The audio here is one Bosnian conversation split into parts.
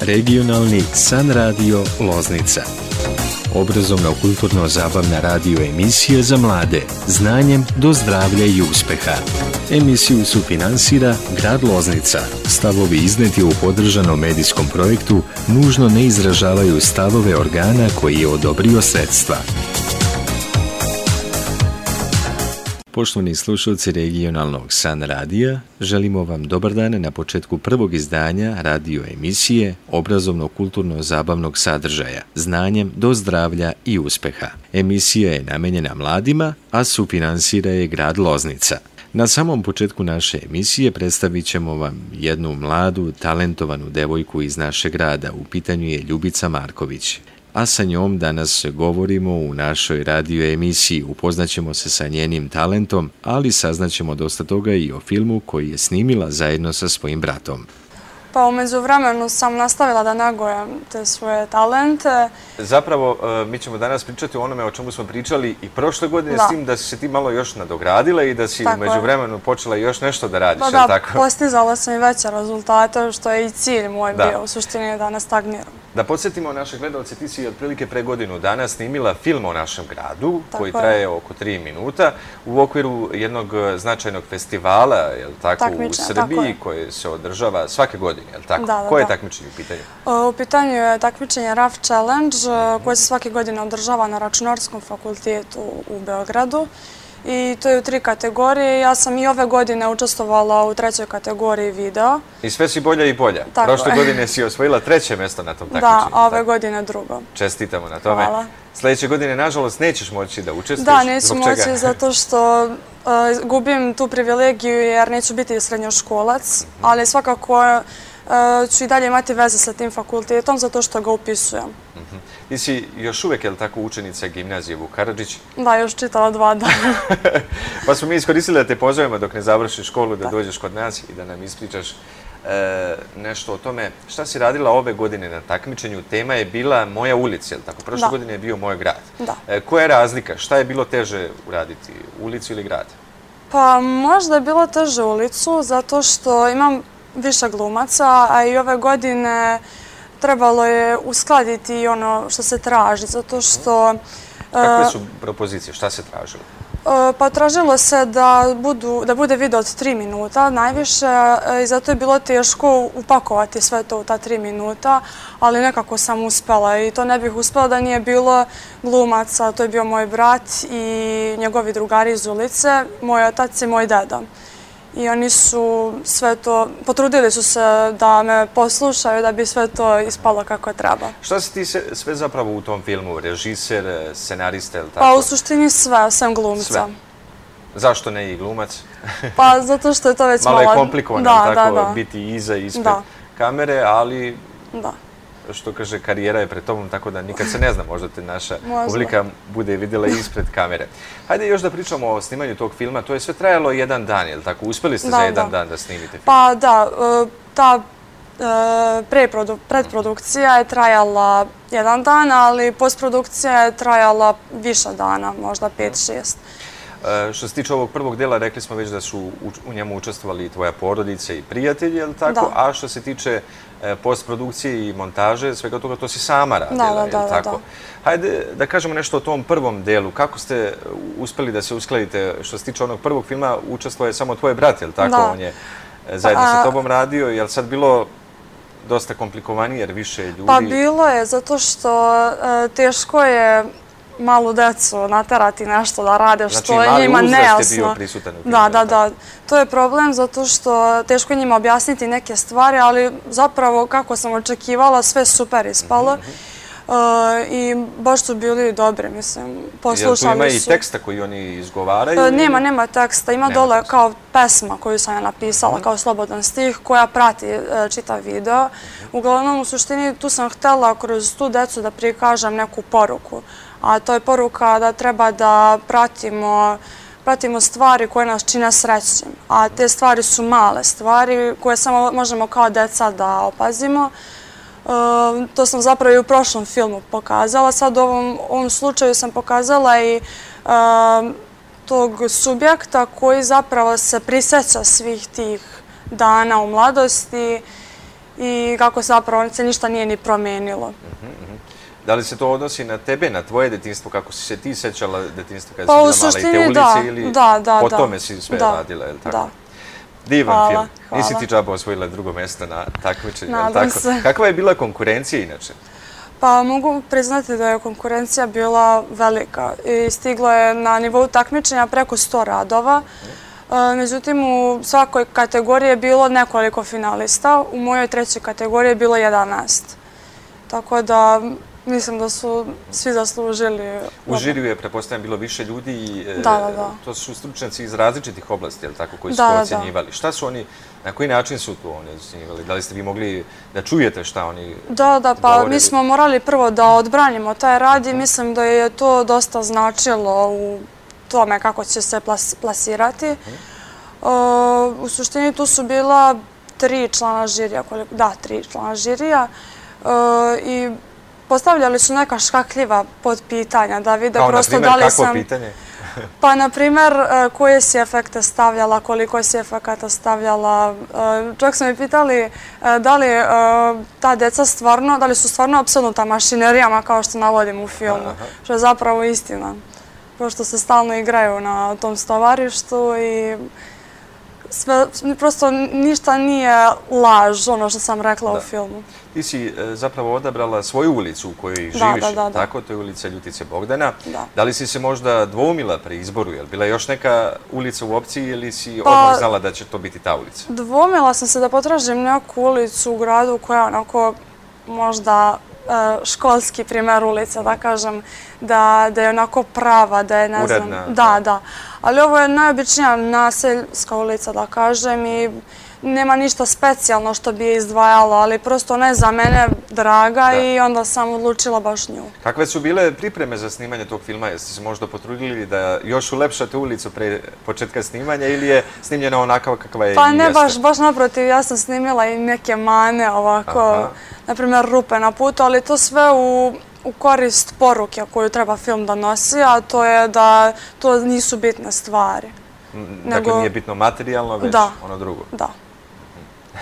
Regionalni San Radio Loznica. Obrazovno-kulturno-zabavna radio emisija za mlade. Znanjem do zdravlja i uspeha. Emisiju su finansira Grad Loznica. Stavovi izneti u podržanom medijskom projektu nužno ne izražavaju stavove organa koji je odobrio sredstva. Poštovani slušalci regionalnog San Radija, želimo vam dobar dan na početku prvog izdanja radio emisije obrazovno-kulturno-zabavnog sadržaja Znanjem do zdravlja i uspeha. Emisija je namenjena mladima, a sufinansira je grad Loznica. Na samom početku naše emisije predstavit ćemo vam jednu mladu, talentovanu devojku iz našeg grada. U pitanju je Ljubica Marković a sa njom danas govorimo u našoj radio emisiji. Upoznaćemo se sa njenim talentom, ali saznaćemo dosta toga i o filmu koji je snimila zajedno sa svojim bratom. Pa umeđu vremenu sam nastavila da nagojam te svoje talente. Zapravo, e, mi ćemo danas pričati o onome o čemu smo pričali i prošle godine s tim da si se ti malo još nadogradila i da si umeđu vremenu počela još nešto da radiš. Pa da, postizala sam i veće rezultate, što je i cilj moj bio u suštini da ne stagniram. Da podsjetimo naše gledalce, ti si otprilike pre godinu dana snimila film o našem gradu, koji traje oko tri minuta, u okviru jednog značajnog festivala, u Srbiji, koji se održava svake godine, je li tako? Da, da, Koje je takmičenje u pitanju? U pitanju je takmičenje RAF Challenge, koje se svake godine održava na Računarskom fakultetu u Beogradu i to je u tri kategorije. Ja sam i ove godine učestvovala u trećoj kategoriji video. I sve si bolja i bolja. Prošle godine si osvojila treće mjesto na tom takvičenju. Da, a ove godine drugo. Čestitamo na tome. Hvala. Sljedeće godine, nažalost, nećeš moći da učestvuješ. Da, neću moći zato što e, gubim tu privilegiju jer neću biti srednjoškolac, mhm. ali svakako e, ću i dalje imati veze sa tim fakultetom zato što ga upisujem. Mhm. Ti si još uvek, je li tako, učenica gimnazije Vukaradžić? Da, još čitala dva dana. pa smo mi iskoristili da te pozovemo dok ne završiš školu, da dođeš kod nas i da nam ispričaš e, nešto o tome. Šta si radila ove godine na takmičenju? Tema je bila Moja ulica, je li tako? Prošle godine je bio Moj grad. Da. E, koja je razlika? Šta je bilo teže uraditi? Ulicu ili grad? Pa možda je bilo teže ulicu, zato što imam više glumaca, a i ove godine trebalo je uskladiti ono što se traži, zato što... Kakve e, su propozicije? Šta se tražilo? E, pa tražilo se da bude video od tri minuta najviše e, i zato je bilo teško upakovati sve to u ta tri minuta, ali nekako sam uspela i to ne bih uspela da nije bilo glumaca. To je bio moj brat i njegovi drugari iz ulice, moj otac i moj deda i oni su sve to, potrudili su se da me poslušaju da bi sve to ispalo kako treba. Šta si ti sve zapravo u tom filmu? Režiser, scenariste ili tako? Pa u suštini sve, sem glumca. Sve. Zašto ne i glumac? Pa zato što je to već malo... Malo je komplikovano tako biti iza i ispred kamere, ali... Da što kaže, karijera je pred tobom, tako da nikad se ne zna, možda te naša publika bude vidjela ispred kamere. Hajde još da pričamo o snimanju tog filma. To je sve trajalo jedan dan, je li tako? Uspeli ste za jedan dan da snimite film? Pa da, e, ta e, predprodukcija je trajala jedan dan, ali postprodukcija je trajala više dana, možda pet, šest. E, što se tiče ovog prvog dela, rekli smo već da su u njemu učestvovali i tvoja porodica i prijatelji, je li tako? A što se tiče e, postprodukcije i montaže, svega toga, to si sama radila, je li tako? Hajde da kažemo nešto o tom prvom delu. Kako ste uspeli da se uskladite? Što se tiče onog prvog filma, učestvo je samo tvoj brat, je li tako? On je e, zajedno sa tobom radio. Je li sad bilo dosta komplikovanije jer više ljudi... Pa bilo je, zato što teško je malu decu naterati nešto da rade što znači, je njima nejasno. Znači mali uzrast je bio prisutan u Da, da, da. To je problem zato što teško njima objasniti neke stvari, ali zapravo kako sam očekivala sve super ispalo. Mhm, mhm. Uh, I baš su bili dobri, mislim, poslušali su. Jel tu ima i teksta koji oni izgovaraju? Uh, nema, nema teksta. Ima dole kao pesma koju sam ja napisala, mhm. kao slobodan stih, koja prati uh, čitav video. Uglavnom, u suštini, tu sam htjela kroz tu decu da prikažem neku poruku a to je poruka da treba da pratimo pratimo stvari koje nas čine srećnim. A te stvari su male stvari koje samo možemo kao deca da opazimo. E, to sam zapravo i u prošlom filmu pokazala. Sad u ovom slučaju sam pokazala i e, tog subjekta koji zapravo se priseća svih tih dana u mladosti i kako se zapravo se ništa nije ni promenilo. Mhm. mhm. Da li se to odnosi na tebe, na tvoje detinstvo, kako si se ti sećala detinstva kada pa, si bila mala i te ulice ili da, da, po tome si sve da, radila, je li tako? Da. Divan hvala, film. Hvala. Nisi ti džaba osvojila drugo mjesto na takmičenju, je li tako? Se. Kakva je bila konkurencija inače? Pa mogu priznati da je konkurencija bila velika i stiglo je na nivou takmičenja preko 100 radova. E, međutim, u svakoj kategoriji je bilo nekoliko finalista. U mojoj trećoj kategoriji je bilo 11. Tako da mislim da su svi zaslužili. U žiriju je, prepostavljam, bilo više ljudi i e, da, da, da. to su stručnjaci iz različitih oblasti, je li tako, koji su da, ocjenjivali. Šta su oni, na koji način su to oni ocjenjivali? Da li ste vi mogli da čujete šta oni Da, da, pa mi smo morali prvo da odbranimo taj rad i mislim da je to dosta značilo u tome kako će se plasirati. U suštini tu su bila tri člana žirija, da, tri člana žirija i postavljali su neka škakljiva podpitanja da vide prosto da li sam... Kao, na primjer, kakvo pitanje? Pa, na primjer, e, koje si efekte stavljala, koliko si efekata stavljala. E, čak smo mi pitali e, da li ta deca stvarno, da li su stvarno apsolutna mašinerijama kao što navodim u filmu, što je zapravo istina. Pošto se stalno igraju na tom stovarištu i sve, prosto ništa nije laž, ono što sam rekla u filmu. Ti si e, zapravo odabrala svoju ulicu u kojoj živiš, tako? To je ulica Ljutice Bogdana. Da li si se možda dvoumila pre izboru? Je li bila još neka ulica u opciji ili si pa, odmah znala da će to biti ta ulica? Dvoumila sam se da potražim neku ulicu u gradu koja onako možda školski primjer ulica, da kažem, da je onako prava, da je, ne znam... Da, da. Ali ovo je najobičnija naseljska ulica, da kažem, i nema ništa specijalno što bi je izdvajalo, ali prosto ona je za mene draga i onda sam odlučila baš nju. Kakve su bile pripreme za snimanje tog filma? Jeste se možda potrudili da još ulepšate ulicu pre početka snimanja ili je snimljena onakav kakva je Pa ne, baš, baš naprotiv, ja sam snimila i neke mane ovako, na primjer rupe na putu, ali to sve u u korist poruke koju treba film da nosi, a to je da to nisu bitne stvari. Dakle, nije bitno materijalno, već ono drugo. Da.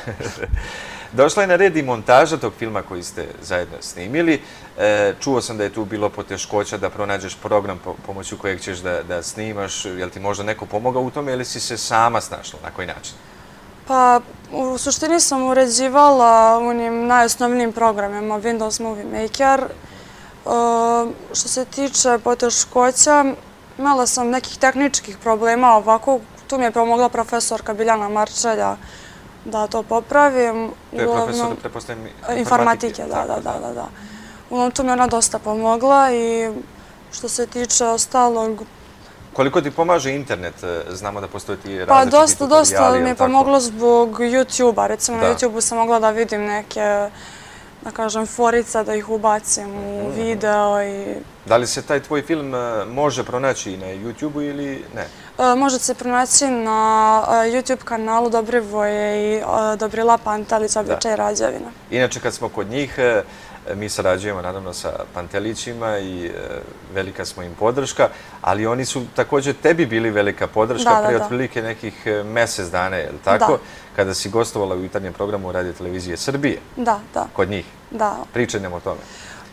Došla je na red i montaža tog filma koji ste zajedno snimili. E, čuo sam da je tu bilo poteškoća da pronađeš program pomoću kojeg ćeš da da snimaš. Je li ti možda neko pomogao u tome ili si se sama snašla? Na koji način? Pa, u suštini sam uređivala onim najosnovnijim programima Windows Movie Maker. E, što se tiče poteškoća, imala sam nekih tehničkih problema ovako. Tu mi je pomogla profesorka Biljana Marčelja da to popravim. To je profesor, prepostavljam, informatike. Da, da, da, da, da. Uglavnom, tu mi ona dosta pomogla i što se tiče ostalog... Koliko ti pomaže internet? E, znamo da postoje ti različiti tutoriali. Pa dosta, dosta mi je pomoglo zbog YouTube-a. Recimo na YouTube-u sam mogla da vidim neke, da kažem, forica da ih ubacim u mhm. video i... Da li se taj tvoj film e, može pronaći i na YouTube-u ili ne? E, možete se pronaći na e, YouTube kanalu Dobrivoje i Dobrila Pantelić, običaj Rađevina. Inače, kad smo kod njih, mi sarađujemo naravno sa Pantelićima i velika smo im podrška, ali oni su također tebi bili velika podrška pre otprilike nekih mesec dana, je li tako? Kada si gostovala u jutarnjem programu Radio Televizije Srbije. Da, da. Kod njih. Da. Pričaj nam o tome.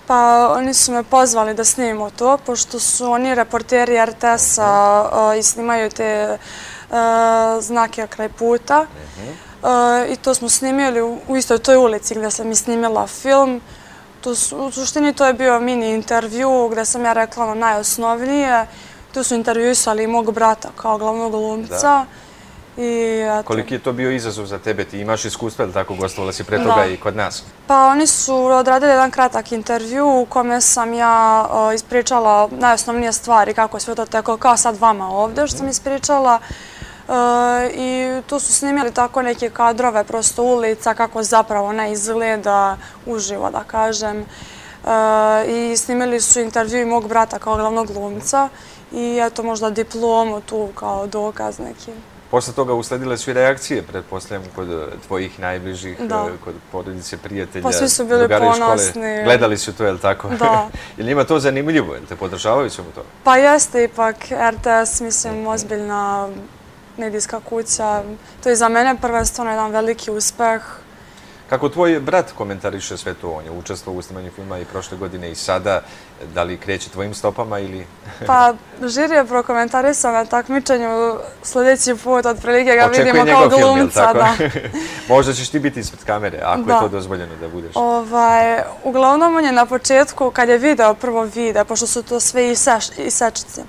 Pa oni su me pozvali da snimimo to, pošto su oni reporteri RTS-a i snimaju te znake kraj puta. I to smo snimili u istoj toj ulici gdje sam i snimila film. U suštini to je bio mini intervju gdje sam ja rekla ono najosnovnije. Tu su intervjuisali mog brata kao glavnog glumca. Koliki je to bio izazov za tebe? Ti imaš iskustva, ili tako gostovala si pre toga i kod nas? Pa oni su odradili jedan kratak intervju u kome sam ja ispričala najosnovnije stvari, kako je sve to teko, kao sad vama ovdje što sam ispričala. I tu su snimili tako neke kadrove, prosto ulica, kako zapravo ne izgleda uživo, da kažem. I snimili su intervju i mog brata kao glavnog glumca i eto možda diplomu tu kao dokaz neki. Posle toga usledile su i reakcije, pretpostavljam, kod eh, tvojih najbližih, eh, kod porodice, prijatelja, Pa svi su bili ponosni. Gledali su to, je li tako? Da. Je li njima to zanimljivo? Je li te podržavaju svemu to? Pa jeste ipak RTS, mislim, ozbiljna medijska kuća. To je za mene prvenstveno jedan veliki uspeh. Kako tvoj brat komentariše sve to? On je učestvo u snimanju filma i prošle godine i sada. Da li kreće tvojim stopama ili... Pa, žiri je prokomentarisao na takmičenju sljedeći put, od prilike ga vidimo kao glumca. Možda ćeš ti biti ispred kamere, ako je to dozvoljeno da budeš. Ovaj, uglavnom, on je na početku, kad je video prvo vide, pošto su to sve isečice,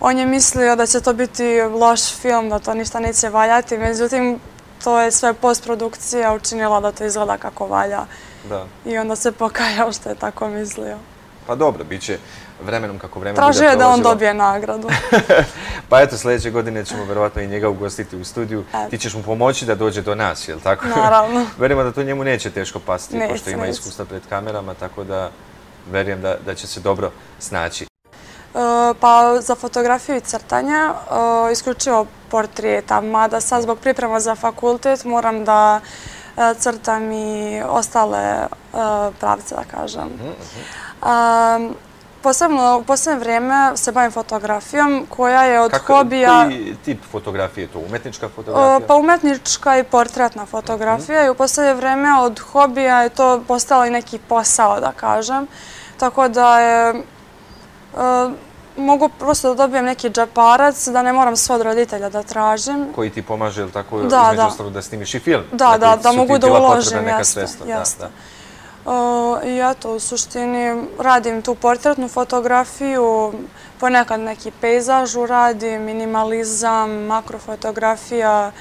on je mislio da će to biti loš film, da to ništa neće valjati. Međutim, to je sve postprodukcija učinila da to izgleda kako valja. I onda se pokajao što je tako mislio. Pa dobro, bit će vremenom kako vreme bude prolazilo. Tražio je da on dobije nagradu. Pa eto, sljedeće godine ćemo verovatno i njega ugostiti u studiju. Ti ćeš mu pomoći da dođe do nas, jel tako? Naravno. Verimo da to njemu neće teško pasti, pošto ima iskustva pred kamerama, tako da verujem da će se dobro snaći. E, pa za fotografiju i crtanje, e, isključivo portrijeta, mada sad zbog priprema za fakultet moram da e, crtam i ostale pravce, da kažem. Mhm, mhm. Posebno u posljednje vrijeme se bavim fotografijom koja je od hobija... Koji tip fotografije je to? Umetnička fotografija? Pa umetnička i portretna fotografija i u posljednje vrijeme od hobija je to postalo i neki posao, da kažem. Tako da je... Mogu prosto da dobijem neki džeparac, da ne moram sve od roditelja da tražim. Koji ti pomaže, ili tako, između ostalo da snimiš i film? Da, da, da mogu da uložim, jeste, jeste. I eto, u suštini radim tu portretnu fotografiju, ponekad neki pejzaž uradim, minimalizam, makrofotografija.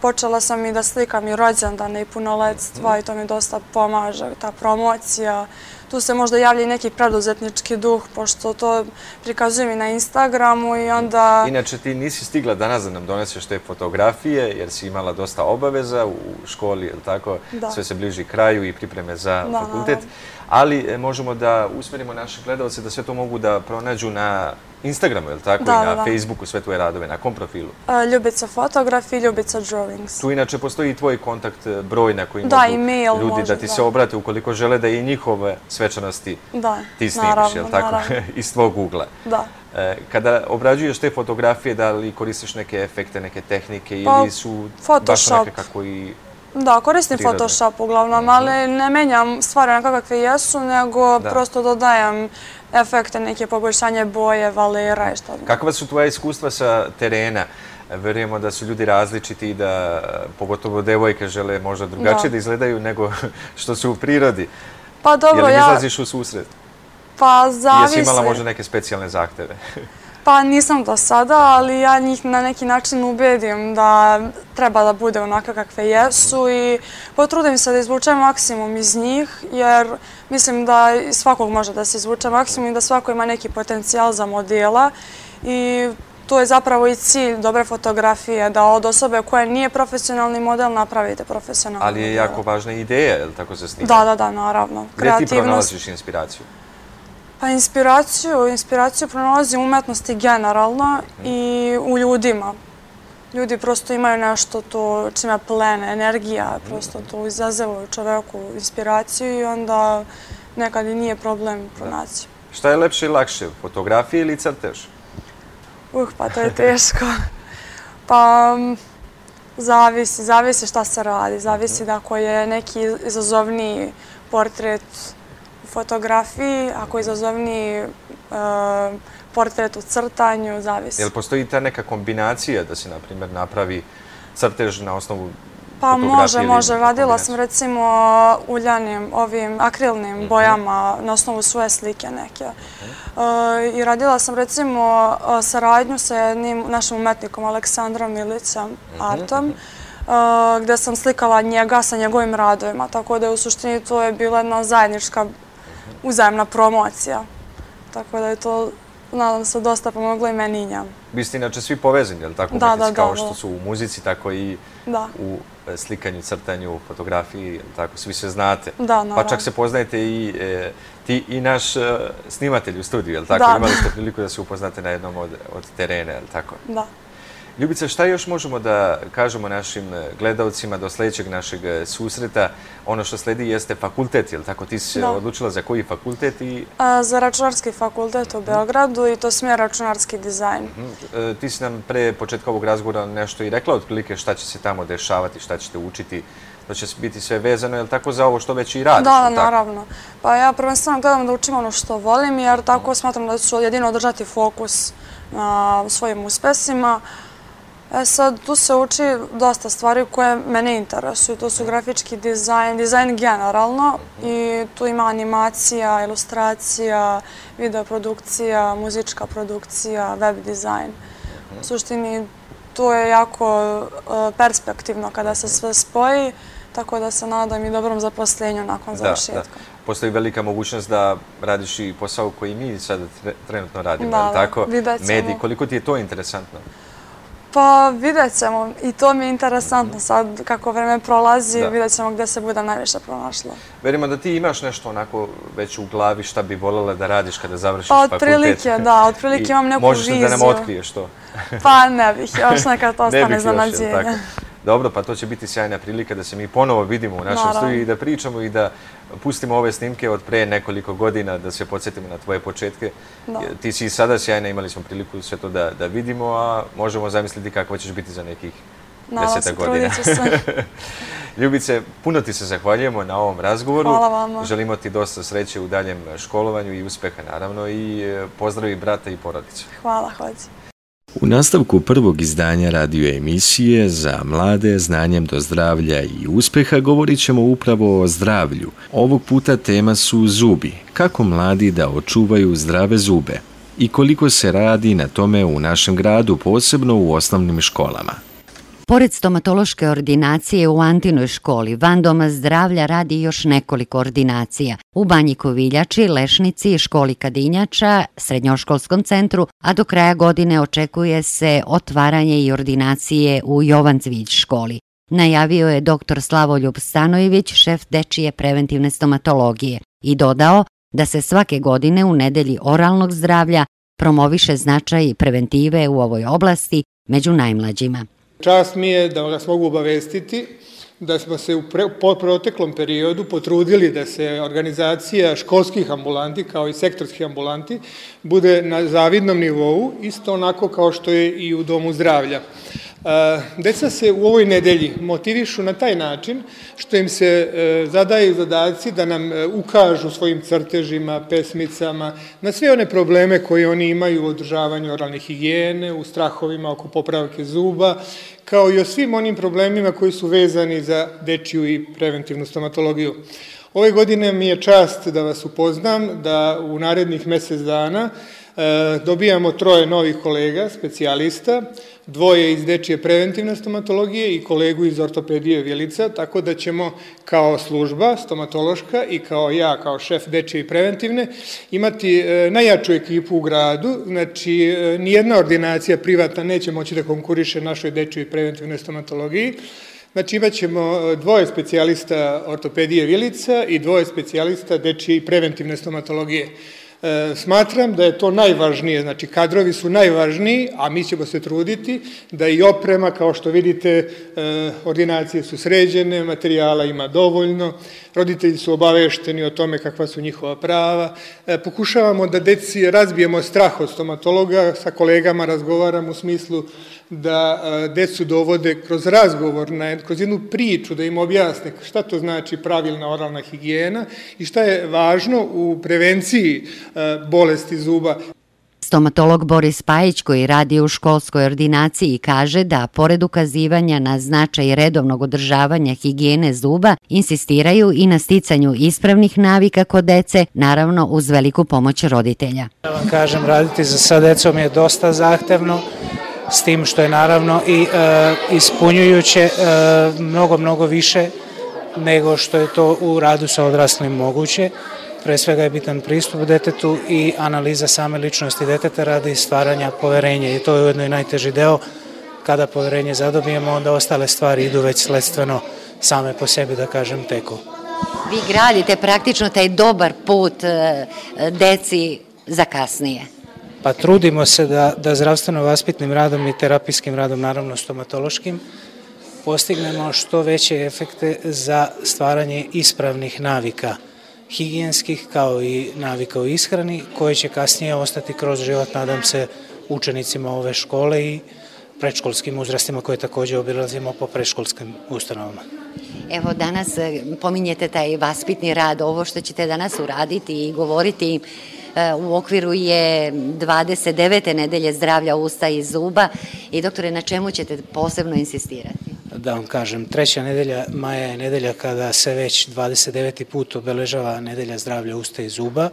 Počela sam i da slikam i rođendane i punoletstva i to mi dosta pomaže, ta promocija tu se možda javlja i neki preduzetnički duh, pošto to prikazujem i na Instagramu i onda... Inače, ti nisi stigla danas da nam doneseš te fotografije, jer si imala dosta obaveza u školi, ili tako? Sve se bliži kraju i pripreme za fakultet. Ali e, možemo da usmerimo naše gledalce da sve to mogu da pronađu na Instagramu, je li tako? Da, I na Facebooku sve tvoje radove. Na kom profilu? Ljubica Fotograf i Ljubica Drawings. Tu inače postoji i tvoj kontakt e, broj na koji mogu ljudi da ti se obrate ukoliko žele da i njihove svečanosti ti snimiš, je li tako? Iz tvog ugla. Da. E, kada obrađuješ te fotografije, da li koristiš neke efekte, neke tehnike pa, ili su baš neke kako i... Da, koristim Photoshop uglavnom, ali ne menjam stvari na kakve jesu, nego prosto dodajem efekte, neke poboljšanje boje, valera i što. Kakva su tvoje iskustva sa terena? Verujemo da su ljudi različiti i da pogotovo devojke žele možda drugačije da izgledaju nego što su u prirodi. Pa dobro, ja... Je li izlaziš u susret? Pa zavisi. Jesi imala možda neke specijalne zahteve? Pa nisam do sada, ali ja njih na neki način ubedim da treba da bude onaka kakve jesu i potrudim se da izvučem maksimum iz njih, jer mislim da svakog može da se izvuče maksimum i da svako ima neki potencijal za modela i to je zapravo i cilj dobre fotografije, da od osobe koja nije profesionalni model napravite profesionalni model. Ali je jako važna ideja, je li tako se snima? Da, da, da, naravno. Gde ti pronalaziš inspiraciju? Pa inspiraciju, inspiraciju pronalazi umetnosti generalno i u ljudima. Ljudi prosto imaju nešto to čime plene, energija, prosto to izazeva u čoveku inspiraciju i onda nekad i nije problem pronaći. Šta je lepše i lakše, fotografije ili crtež? Uh, pa to je teško. Pa, zavisi, zavisi šta se radi. Zavisi da ako je neki izazovniji portret fotografiji, ako je izazovni e, portret u crtanju, zavisi. Je li postoji ta neka kombinacija da se, na primjer, napravi crtež na osnovu Pa može, može. Radila sam recimo uljanim, ovim akrilnim mhm. bojama na osnovu svoje slike neke. E, I radila sam recimo e, saradnju sa jednim našim umetnikom Aleksandrom Milicom, mhm, Artom, mhm. gde sam slikala njega sa njegovim radovima. Tako da u suštini to je bila jedna zajednička uzajemna promocija. Tako da je to, nadam se, dosta pomoglo i meni i njam. Vi ste inače svi povezani, je li tako? Da, da, da. Kao što su u muzici, tako i u e, slikanju, crtanju, fotografiji, tako, svi se znate. Da, naravno. Pa čak se poznajete i e, ti i naš e, snimatelj u studiju, je li tako? Imali ste priliku da se upoznate na jednom od terena, je li tako? Da. Ljubica, šta još možemo da kažemo našim e, gledalcima do sljedećeg našeg e, susreta? Ono što sledi jeste fakultet, je li tako? Ti si odlučila za koji fakultet? Za računarski fakultet u Beogradu i to smjer računarski dizajn. Mhm. E, ti si nam pre početka ovog razgovora nešto i rekla otprilike šta će se tamo dešavati, šta ćete učiti da će biti sve vezano, je li tako za ovo što već i radiš? Da, naravno. Pa ja prvenstveno gledam da učim ono što volim, jer tako smatram da ću jedino održati fokus na svojim uspesima. E sad, tu se uči dosta stvari koje mene interesuju. To su grafički dizajn, dizajn generalno i tu ima animacija, ilustracija, videoprodukcija, muzička produkcija, web dizajn. U suštini, to je jako e, perspektivno kada se sve spoji, tako da se nadam i dobrom zaposlenju nakon završetka. Postoji velika mogućnost da radiš i posao koji mi sad trenutno radimo, li tako? Da, vidjet ćemo. Mediji, koliko ti je to interesantno? Pa vidjet ćemo i to mi je interesantno sad kako vreme prolazi, vidjet ćemo gdje se budem najviše pronašla. Verimo da ti imaš nešto onako već u glavi šta bi voljela da radiš kada završiš fakultet. Pa otprilike, da, otprilike imam neku viziju. Možeš da nam otkriješ to? Pa ne bih, još nekad to ostane za nadjenje. Dobro, pa to će biti sjajna prilika da se mi ponovo vidimo u našem studiju i da pričamo i da pustimo ove snimke od pre nekoliko godina, da se podsjetimo na tvoje početke. Ti si i sada sjajna, imali smo priliku sve to da vidimo, a možemo zamisliti kakva ćeš biti za nekih deseta godina. Ljubice, puno ti se zahvaljujemo na ovom razgovoru. Hvala vama. Želimo ti dosta sreće u daljem školovanju i uspeha, naravno, i e, pozdravi brata i porodicu. Hvala, hođi. U nastavku prvog izdanja radio emisije za mlade znanjem do zdravlja i uspeha govorit ćemo upravo o zdravlju. Ovog puta tema su zubi. Kako mladi da očuvaju zdrave zube? I koliko se radi na tome u našem gradu, posebno u osnovnim školama? Pored stomatološke ordinacije u Antinoj školi, van doma zdravlja radi još nekoliko ordinacija. U Banji Koviljači, Lešnici, školi Kadinjača, srednjoškolskom centru, a do kraja godine očekuje se otvaranje i ordinacije u Jovan Cvić školi. Najavio je dr. Slavoljub Stanojević, šef dečije preventivne stomatologije, i dodao da se svake godine u nedelji oralnog zdravlja promoviše značaj preventive u ovoj oblasti među najmlađima. Čast mi je da vas mogu obavestiti da smo se u proteklom periodu potrudili da se organizacija školskih ambulanti kao i sektorskih ambulanti bude na zavidnom nivou, isto onako kao što je i u Domu zdravlja. Deca se u ovoj nedelji motivišu na taj način što im se e, zadaju zadaci da nam e, ukažu svojim crtežima, pesmicama, na sve one probleme koje oni imaju u održavanju oralne higijene, u strahovima oko popravke zuba, kao i o svim onim problemima koji su vezani za dečiju i preventivnu stomatologiju. Ove godine mi je čast da vas upoznam da u narednih mesec dana E, dobijamo troje novih kolega, specijalista, dvoje iz dečije preventivne stomatologije i kolegu iz ortopedije Vjelica, tako da ćemo kao služba stomatološka i kao ja, kao šef dečije preventivne, imati e, najjaču ekipu u gradu, znači e, nijedna ordinacija privata neće moći da konkuriše našoj dečije preventivne stomatologiji, Znači imat ćemo dvoje specijalista ortopedije Vilica i dvoje specijalista dečije i preventivne stomatologije. E, smatram da je to najvažnije, znači kadrovi su najvažniji, a mi ćemo se truditi da i oprema, kao što vidite, e, ordinacije su sređene, materijala ima dovoljno, roditelji su obavešteni o tome kakva su njihova prava. E, pokušavamo da deci razbijemo strah od stomatologa, sa kolegama razgovaram u smislu da decu dovode kroz razgovor, kroz jednu priču, da im objasne šta to znači pravilna oralna higijena i šta je važno u prevenciji bolesti zuba. Stomatolog Boris Pajić koji radi u školskoj ordinaciji kaže da pored ukazivanja na značaj redovnog održavanja higijene zuba insistiraju i na sticanju ispravnih navika kod dece, naravno uz veliku pomoć roditelja. Ja vam kažem, raditi sa decom je dosta zahtevno, s tim što je naravno i e, ispunjujuće e, mnogo, mnogo više nego što je to u radu sa odraslim moguće. Pre svega je bitan pristup detetu i analiza same ličnosti deteta radi stvaranja poverenja i to je ujedno i najteži deo. Kada poverenje zadobijemo, onda ostale stvari idu već sledstveno same po sebi, da kažem, teko. Vi gradite praktično taj dobar put e, deci za kasnije. Pa trudimo se da, da zdravstveno vaspitnim radom i terapijskim radom, naravno stomatološkim, postignemo što veće efekte za stvaranje ispravnih navika, higijenskih kao i navika u ishrani, koje će kasnije ostati kroz život, nadam se, učenicima ove škole i predškolskim uzrastima koje također obilazimo po predškolskim ustanovama. Evo danas eh, pominjete taj vaspitni rad, ovo što ćete danas uraditi i govoriti E, u okviru je 29. nedelje zdravlja usta i zuba i doktore na čemu ćete posebno insistirati? Da vam kažem, treća nedelja maja je nedelja kada se već 29. put obeležava nedelja zdravlja usta i zuba.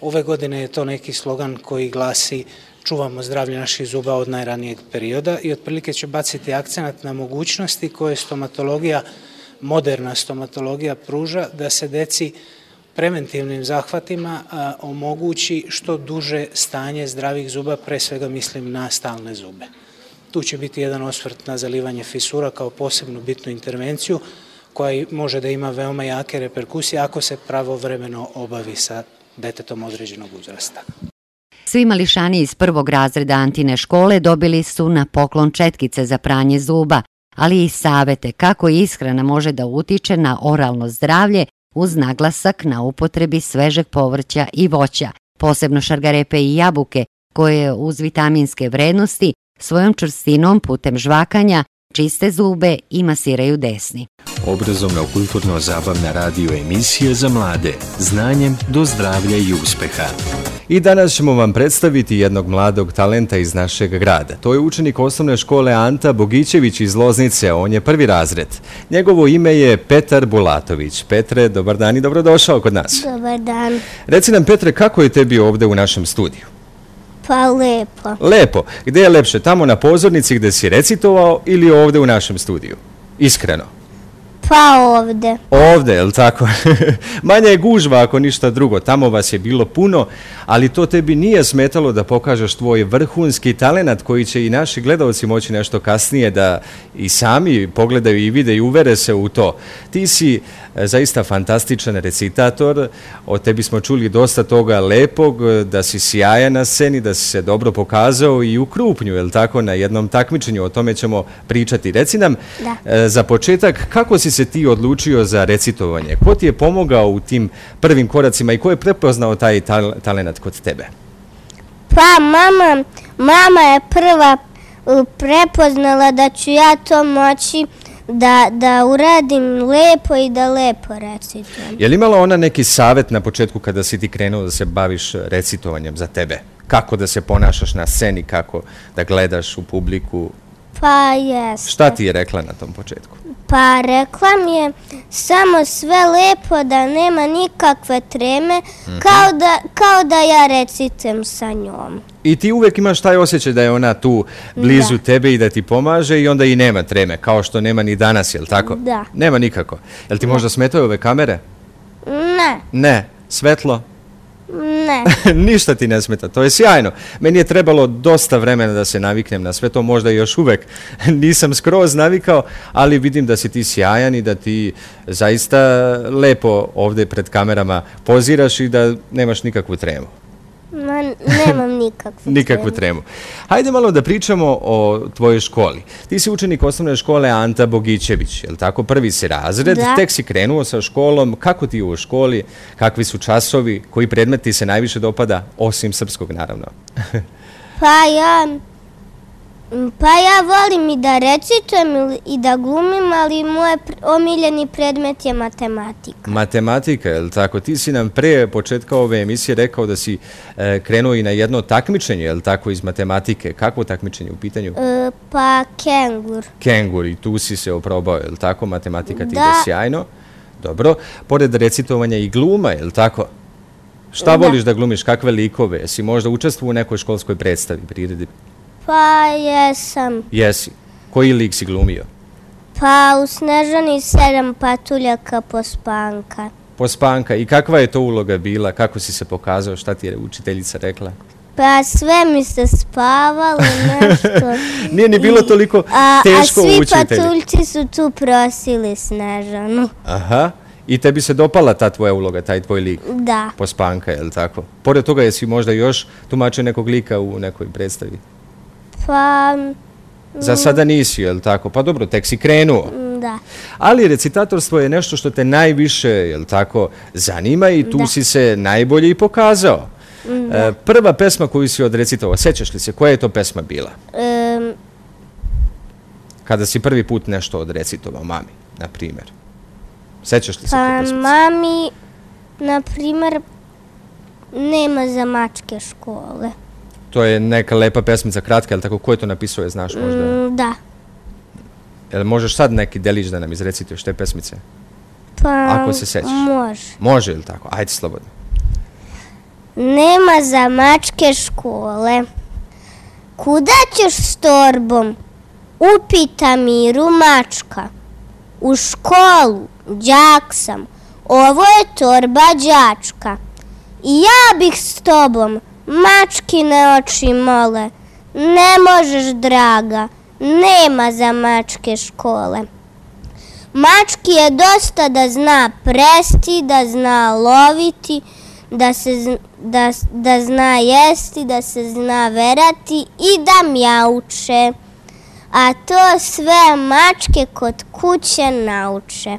Ove godine je to neki slogan koji glasi čuvamo zdravlje naših zuba od najranijeg perioda i otprilike će baciti akcenat na mogućnosti koje stomatologija, moderna stomatologija pruža da se deci preventivnim zahvatima omogući što duže stanje zdravih zuba, pre svega mislim na stalne zube. Tu će biti jedan osvrt na zalivanje fisura kao posebnu bitnu intervenciju koja može da ima veoma jake reperkusije ako se pravovremeno obavi sa detetom određenog uzrasta. Svi mališani iz prvog razreda Antine škole dobili su na poklon četkice za pranje zuba, ali i savete kako ishrana može da utiče na oralno zdravlje uz naglasak na upotrebi svežeg povrća i voća, posebno šargarepe i jabuke, koje uz vitaminske vrednosti svojom črstinom putem žvakanja čiste zube i masiraju desni. Obrazovno-kulturno-zabavna radio emisija za mlade. Znanjem do zdravlja i uspeha. I danas ćemo vam predstaviti jednog mladog talenta iz našeg grada. To je učenik osnovne škole Anta Bogićević iz Loznice. On je prvi razred. Njegovo ime je Petar Bulatović. Petre, dobar dan i dobrodošao kod nas. Dobar dan. Reci nam, Petre, kako je tebi ovde u našem studiju? Pa lepo. Lepo. Gde je lepše? Tamo na pozornici gde si recitovao ili ovde u našem studiju? Iskreno. Pa ovde. Ovde, je li tako? Manja je gužva ako ništa drugo. Tamo vas je bilo puno, ali to tebi nije smetalo da pokažeš tvoj vrhunski talenat koji će i naši gledalci moći nešto kasnije da i sami pogledaju i vide i uvere se u to. Ti si zaista fantastičan recitator, o tebi smo čuli dosta toga lepog, da si sjajan na sceni, da si se dobro pokazao i u krupnju, je li tako, na jednom takmičenju, o tome ćemo pričati. Reci nam, e, za početak, kako si se ti odlučio za recitovanje? Ko ti je pomogao u tim prvim koracima i ko je prepoznao taj talent kod tebe? Pa mama, mama je prva prepoznala da ću ja to moći da, da uradim lepo i da lepo recitujem. Je li imala ona neki savjet na početku kada si ti krenuo da se baviš e, recitovanjem za tebe? Kako da se ponašaš na sceni, kako da gledaš u publiku? Pa jeste. Šta ti je rekla na tom početku? Pa rekla mi je samo sve lepo da nema nikakve treme mhm. kao, da, kao da ja recitem sa njom. I ti uvek imaš taj osjećaj da je ona tu blizu tebe i da ti pomaže i onda i nema treme, kao što nema ni danas, je li tako? Da. Nema nikako. Jel ti možda smetaju ove kamere? Ne. Ne. Svetlo? Ne. Ništa ti ne smeta, to je sjajno. Meni je trebalo dosta vremena da se naviknem na sve to, možda još uvek nisam skroz navikao, ali vidim da si ti sjajan i da ti zaista lepo ovde pred kamerama poziraš i da nemaš nikakvu tremu. Ma, nemam nikakvu tremu. nikakvu tremu. Hajde malo da pričamo o tvojoj školi. Ti si učenik osnovne škole Anta Bogićević, je li tako? Prvi si razred, da. tek si krenuo sa školom. Kako ti je u školi? Kakvi su časovi? Koji predmet se najviše dopada? Osim srpskog, naravno. pa ja Pa ja volim i da recitujem i da glumim, ali moj omiljeni predmet je matematika. Matematika, je li tako? Ti si nam pre početka ove emisije rekao da si e, krenuo i na jedno takmičenje, je li tako, iz matematike. Kakvo takmičenje u pitanju? E, pa kengur. Kengur i tu si se oprobao, je li tako? Matematika ti ide sjajno. Dobro. Pored recitovanja i gluma, je li tako? Šta voliš da glumiš? Kakve likove? Jesi možda učestvu u nekoj školskoj predstavi, priredi? Pa jesam. Jesi. Koji lik si glumio? Pa u Snežani sedam patuljaka pospanka. Pospanka. I kakva je to uloga bila? Kako si se pokazao? Šta ti je učiteljica rekla? Pa sve mi se spavalo, nešto. Nije ni bilo toliko teško učitelji. A svi patuljci su tu prosili Snežanu. Aha. I tebi se dopala ta tvoja uloga, taj tvoj lik? Da. Pospanka, je li tako? Pored toga jesi možda još tumačio nekog lika u nekoj predstavi? Pa... Za sada nisi, je li tako? Pa dobro, tek si krenuo. Da. Ali recitatorstvo je nešto što te najviše, je li tako, zanima i tu si se najbolje i pokazao. Da. E, prva pesma koju si odrecitovao, sećaš li se, koja je to pesma bila? Um, Kada si prvi put nešto odrecitovao, mami, na primjer. Sećaš li se pa, te pesmice? Pa mami, na primer, nema za mačke škole. To je neka lepa pesmica, kratka, ali tako, ko je to napisao, je znaš možda? Mm, da. Jel možeš sad neki delić da nam izrecituješ te pesmice? Pa, Ako se sećaš. Može. Može ili tako? Ajde slobodno. Nema za mačke škole. Kuda ćeš s torbom? Upita Miru mačka. U školu, đak sam. Ovo je torba đačka. I ja bih s tobom, mačkine oči mole. Ne možeš, draga, nema za mačke škole. Mački je dosta da zna presti, da zna loviti, da, se, da, da zna jesti, da se zna verati i da mjauče. A to sve mačke kod kuće nauče.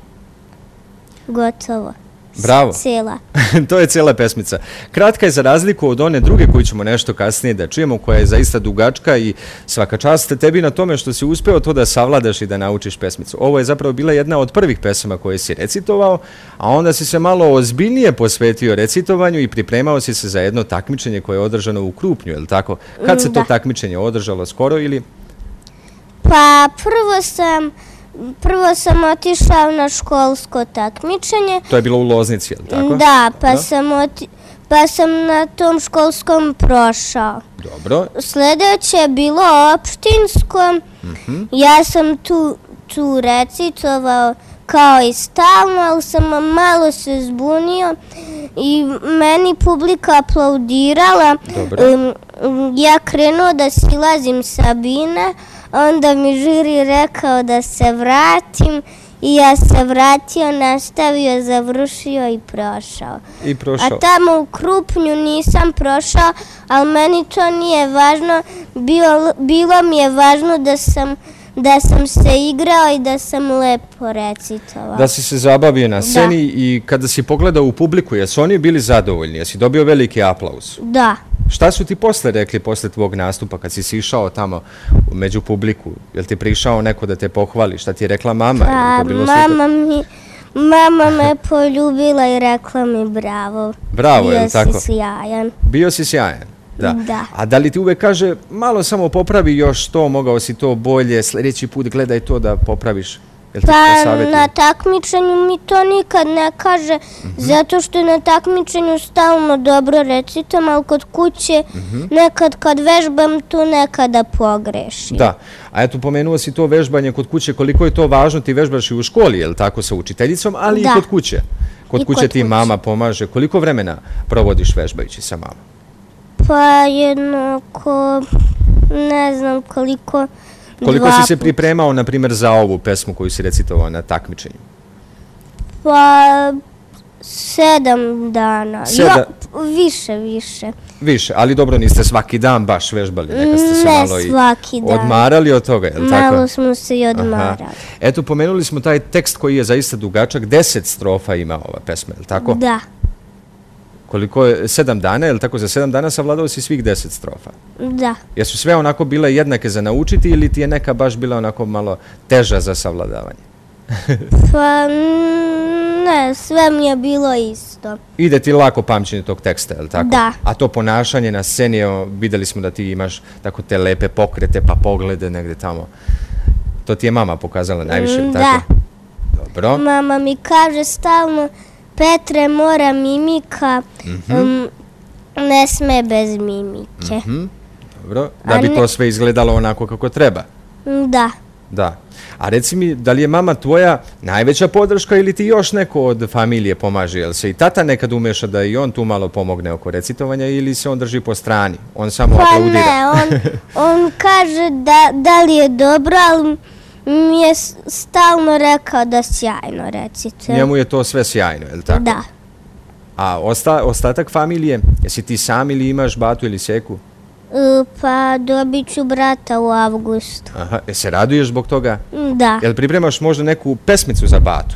Gotovo. Bravo. Cijela. to je cijela pesmica. Kratka je za razliku od one druge koju ćemo nešto kasnije da čujemo, koja je zaista dugačka i svaka čast tebi na tome što si uspeo to da savladaš i da naučiš pesmicu. Ovo je zapravo bila jedna od prvih pesama koje si recitovao, a onda si se malo ozbiljnije posvetio recitovanju i pripremao si se za jedno takmičenje koje je održano u Krupnju, je li tako? Kad se to takmičenje održalo skoro ili... Pa prvo sam prvo sam otišao na školsko takmičenje. To je bilo u Loznici, je li tako? Da, pa, da? Sam, oti, pa sam na tom školskom prošao. Dobro. Sljedeće je bilo opštinsko. Mm. Ja sam tu, tu recitovao kao i stalno, ali sam malo se zbunio i meni publika aplaudirala. Dobro. Ja krenuo da silazim Sabine, onda mi žiri rekao da se vratim i ja se vratio, nastavio, završio i prošao. I prošao. A tamo u Krupnju nisam prošao, ali meni to nije važno. Bilo, bilo mi je važno da sam da sam se igrao i da sam lepo recitovao. Da si se zabavio na sceni i kada si pogledao u publiku, jesu oni bili zadovoljni? Jesi dobio veliki aplauz? Da. Šta su ti posle rekli, posle tvog nastupa, kad si si išao tamo među publiku? Je li ti prišao neko da te pohvali? Šta ti je rekla mama? Pa, mama mi... Mama me poljubila i rekla mi bravo. Bravo, je li tako? Bio si sjajan. Bio si sjajan. Da. da. A da li ti uvek kaže, malo samo popravi još to, mogao si to bolje, sljedeći put gledaj to da popraviš? Pa na takmičenju mi to nikad ne kaže, mm -hmm. zato što na takmičenju stalno dobro recitam, ali kod kuće mm -hmm. nekad kad vežbam tu nekada pogrešim. Da, a eto pomenuo si to vežbanje kod kuće, koliko je to važno, ti vežbaš i u školi, je li tako, sa učiteljicom, ali da. i kod kuće. Kod I kuće kod ti kuće. mama pomaže, koliko vremena provodiš vežbajući sa mamom? Pa jednako, ne znam koliko... Koliko si se pripremao, na primjer, za ovu pesmu koju si recitovao na takmičenju? Pa, sedam dana. Seda... Jo, više, više. Više, ali dobro, niste svaki dan baš vežbali, neka ste se ne malo i svaki dan. odmarali od toga, je li tako? Malo smo se i odmarali. Aha. Eto, pomenuli smo taj tekst koji je zaista dugačak, deset strofa ima ova pesma, je li tako? Da. Koliko je, sedam dana, je li tako, za sedam dana savladao si svih deset strofa? Da. Jesu sve onako bile jednake za naučiti ili ti je neka baš bila onako malo teža za savladavanje? pa ne, sve mi je bilo isto. Ide ti lako pamćenje tog teksta, je li tako? Da. A to ponašanje na sceni, videli smo da ti imaš tako te lepe pokrete pa poglede negde tamo. To ti je mama pokazala najviše, je li tako? Da. Dobro. Mama mi kaže stalno, Petre mora mimika, mm -hmm. um, ne sme bez mimike. Mm -hmm. Dobro, da bi ne... to sve izgledalo onako kako treba. Da. Da. A reci mi, da li je mama tvoja najveća podrška ili ti još neko od familije pomaže? Jel se i tata nekad umeša da i on tu malo pomogne oko recitovanja ili se on drži po strani? On samo pa aplaudira. Pa ne, on, on kaže da, da li je dobro, ali mi je stalno rekao da sjajno recite. Njemu je to sve sjajno, je li tako? Da. A osta, ostatak familije, jesi ti sam ili imaš batu ili seku? E, pa dobit ću brata u avgustu. Aha, je se raduješ zbog toga? Da. Jel pripremaš možda neku pesmicu za batu?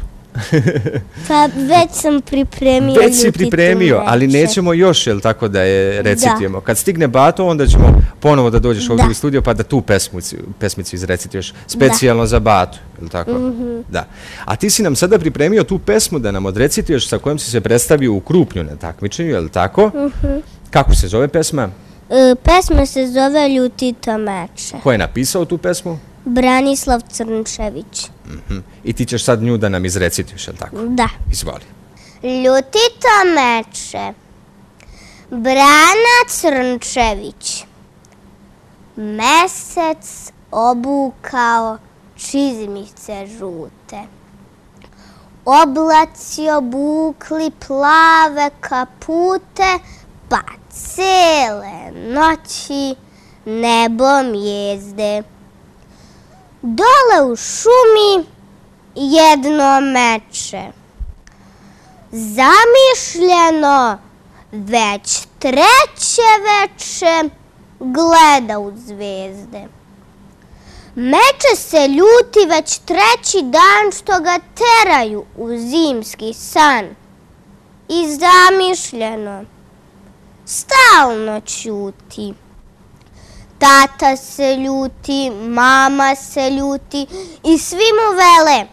Pa već sam pripremio Već si pripremio, ali nećemo još, jel tako da je recitujemo. Kad stigne Bato, onda ćemo ponovo da dođeš ovdje u studio pa da tu pesmicu, pesmicu izrecituješ specijalno za Batu, jel tako? Mhm. Da. A ti si nam sada pripremio tu pesmu da nam odrecituješ sa kojom si se predstavio u Krupnju na takmičenju, jel tako? Mhm. Kako se zove pesma? E, pesma se zove Ljutito meče. Ko je napisao tu pesmu? Branislav Crnčević. Mhm. I ti ćeš sad nju da nam izrecitiš, je li tako? Da. Izvoli. Ljutito meče. Brana Crnčević. Mesec obukao čizmice žute. Oblaci obukli plave kapute, pa cele noći nebom jezde. Dole u šumi jedno meče. Zamišljeno već treće veče gleda u zvezde. Meče se ljuti već treći dan što ga teraju u zimski san. I zamišljeno, stalno čuti. Tata se ljuti, mama se ljuti i svi mu vele.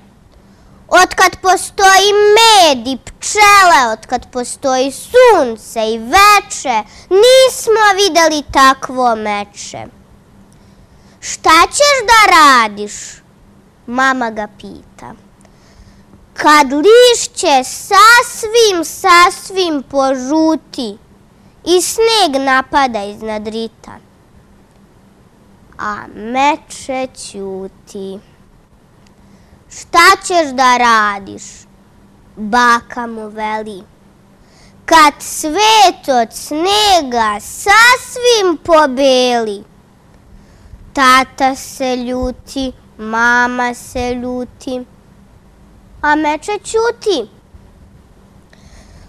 Otkad postoji med i pčele, otkad postoji sunce i veče, nismo videli takvo meče. Šta ćeš da radiš? Mama ga pita. Kad lišće sasvim, sasvim požuti i sneg napada iznad rita a meče ćuti. Šta ćeš da radiš? Baka mu veli. Kad svet od snega sasvim pobeli. Tata se ljuti, mama se ljuti, a meče ćuti.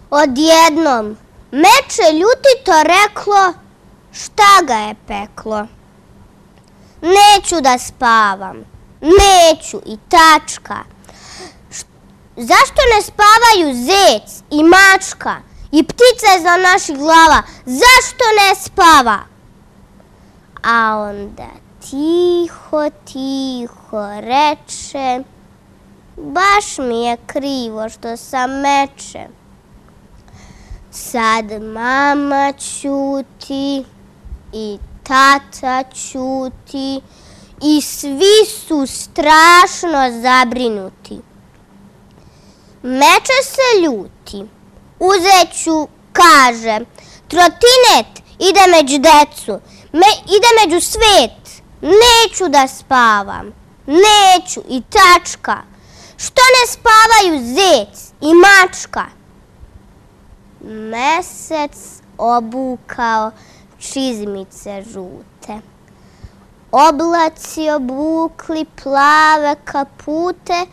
Odjednom, meče ljuti to reklo, šta ga je peklo? Neću da spavam. Neću i tačka. Zašto ne spavaju zec i mačka i ptica za naših glava? Zašto ne spava? A onda tiho, tiho reče, baš mi je krivo što sam meče. Sad mama ćuti i tata čuti i svi su strašno zabrinuti. Meče se ljuti. Uzeću, kaže, trotinet ide među decu, me, ide među svet. Neću da spavam. Neću i tačka. Što ne spavaju zec i mačka? Mesec obukao čizmice žute. Oblaci obukli plave kapute,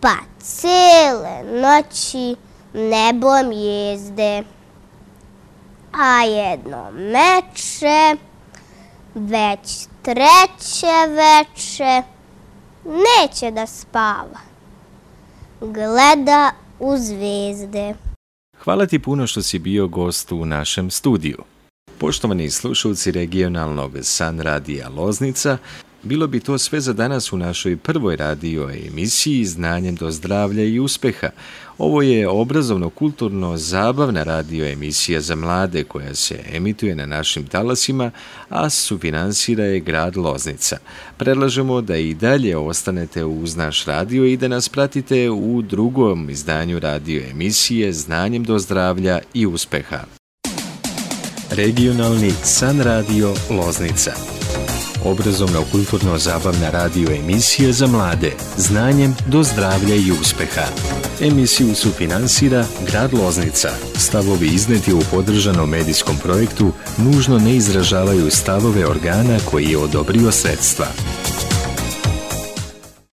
pa cele noći nebom jezde. A jedno meče, već treće veče, neće da spava. Gleda u zvezde. Hvala ti puno što si bio gost u našem studiju. Poštovani slušalci regionalnog San Radija Loznica, bilo bi to sve za danas u našoj prvoj radio emisiji Znanjem do zdravlja i uspeha. Ovo je obrazovno-kulturno zabavna radio emisija za mlade koja se emituje na našim talasima, a sufinansira je grad Loznica. Predlažemo da i dalje ostanete uz naš radio i da nas pratite u drugom izdanju radio emisije Znanjem do zdravlja i uspeha. Regionalni San Radio Loznica. Obrazovno-kulturno-zabavna radio emisija za mlade. Znanjem do zdravlja i uspeha. Emisiju su finansira Grad Loznica. Stavovi izneti u podržanom medijskom projektu nužno ne izražavaju stavove organa koji je odobrio sredstva.